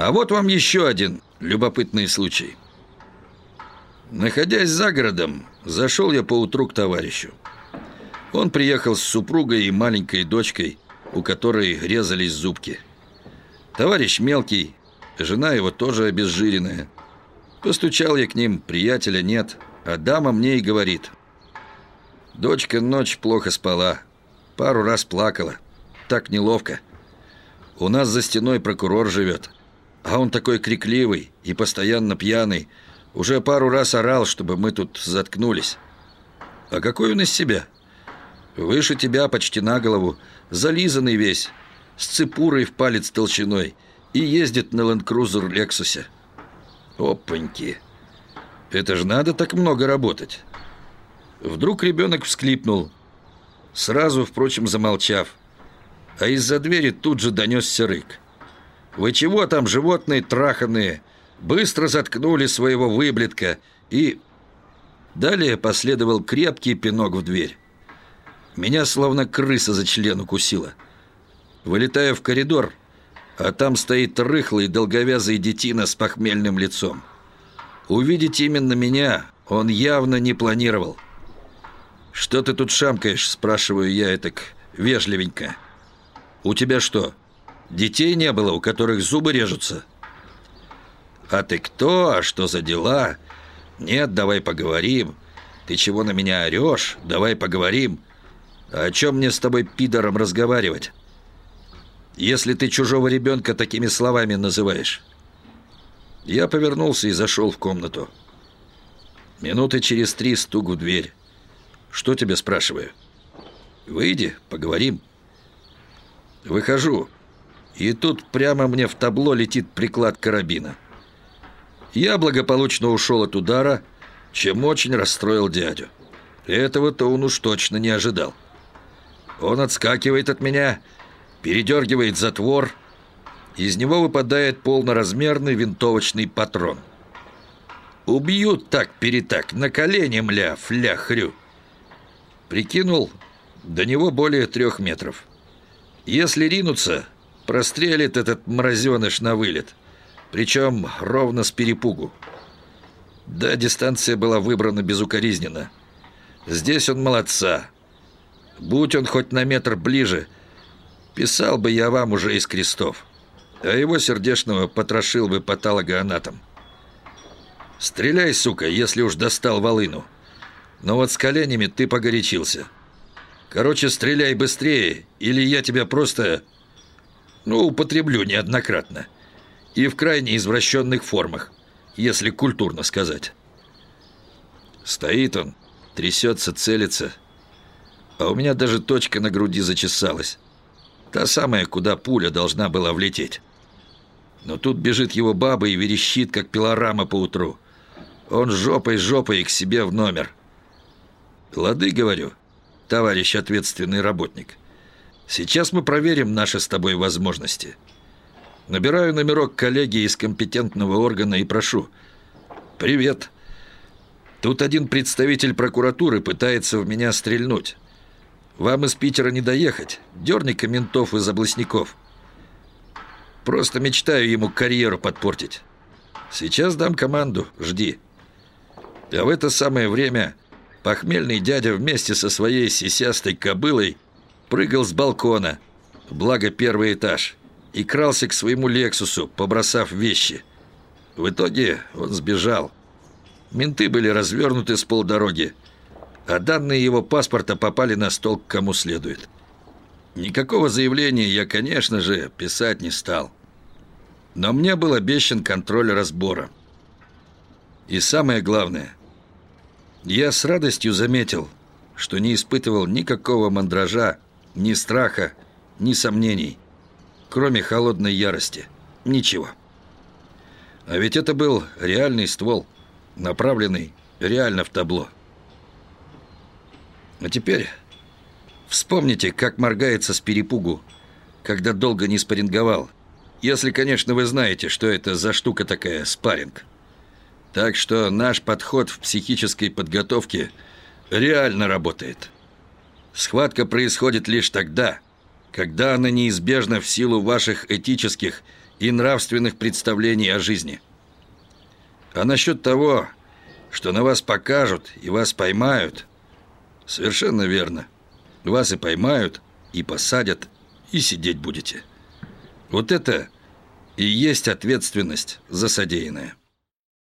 А вот вам еще один любопытный случай. Находясь за городом, зашел я поутру к товарищу. Он приехал с супругой и маленькой дочкой, у которой резались зубки. Товарищ мелкий, жена его тоже обезжиренная. Постучал я к ним, приятеля нет, а дама мне и говорит. Дочка ночь плохо спала, пару раз плакала. Так неловко. У нас за стеной прокурор живет, а он такой крикливый и постоянно пьяный, уже пару раз орал, чтобы мы тут заткнулись. А какой он из себя? Выше тебя почти на голову, зализанный весь, с цепурой в палец толщиной и ездит на ленд-крузер Лексусе. Опаньки! Это же надо так много работать. Вдруг ребенок всклипнул, сразу, впрочем, замолчав, а из-за двери тут же донесся рык. «Вы чего там, животные траханные?» быстро заткнули своего выблетка и... Далее последовал крепкий пинок в дверь. Меня словно крыса за член укусила. Вылетаю в коридор, а там стоит рыхлый долговязый детина с похмельным лицом. Увидеть именно меня он явно не планировал. «Что ты тут шамкаешь?» – спрашиваю я так вежливенько. «У тебя что, детей не было, у которых зубы режутся?» «А ты кто? А что за дела?» «Нет, давай поговорим. Ты чего на меня орешь? Давай поговорим. А о чем мне с тобой, пидором, разговаривать? Если ты чужого ребенка такими словами называешь». Я повернулся и зашел в комнату. Минуты через три стук в дверь. «Что тебе спрашиваю?» «Выйди, поговорим». Выхожу. И тут прямо мне в табло летит приклад карабина. Я благополучно ушел от удара, чем очень расстроил дядю. Этого-то он уж точно не ожидал. Он отскакивает от меня, передергивает затвор. Из него выпадает полноразмерный винтовочный патрон. Убьют так-перетак, на колени, мля, фля-хрю. Прикинул, до него более трех метров. Если ринуться, прострелит этот мразеныш на вылет. Причем ровно с перепугу. Да, дистанция была выбрана безукоризненно. Здесь он молодца. Будь он хоть на метр ближе, писал бы я вам уже из крестов. А его сердечного потрошил бы патологоанатом. Стреляй, сука, если уж достал волыну. Но вот с коленями ты погорячился. Короче, стреляй быстрее, или я тебя просто... Ну, употреблю неоднократно и в крайне извращенных формах, если культурно сказать. Стоит он, трясется, целится, а у меня даже точка на груди зачесалась. Та самая, куда пуля должна была влететь. Но тут бежит его баба и верещит, как пилорама по утру. Он жопой-жопой к себе в номер. «Лады, — говорю, — товарищ ответственный работник. Сейчас мы проверим наши с тобой возможности». Набираю номерок коллеги из компетентного органа и прошу. «Привет. Тут один представитель прокуратуры пытается в меня стрельнуть. Вам из Питера не доехать. Дерни-ка ментов из областников. Просто мечтаю ему карьеру подпортить. Сейчас дам команду. Жди». А в это самое время похмельный дядя вместе со своей сисястой кобылой прыгал с балкона, благо первый этаж – и крался к своему «Лексусу», побросав вещи. В итоге он сбежал. Менты были развернуты с полдороги, а данные его паспорта попали на стол к кому следует. Никакого заявления я, конечно же, писать не стал. Но мне был обещан контроль разбора. И самое главное, я с радостью заметил, что не испытывал никакого мандража, ни страха, ни сомнений – кроме холодной ярости. Ничего. А ведь это был реальный ствол, направленный реально в табло. А теперь вспомните, как моргается с перепугу, когда долго не спарринговал. Если, конечно, вы знаете, что это за штука такая, спарринг. Так что наш подход в психической подготовке реально работает. Схватка происходит лишь тогда, когда она неизбежна в силу ваших этических и нравственных представлений о жизни. А насчет того, что на вас покажут и вас поймают, совершенно верно. Вас и поймают, и посадят, и сидеть будете. Вот это и есть ответственность за содеянное.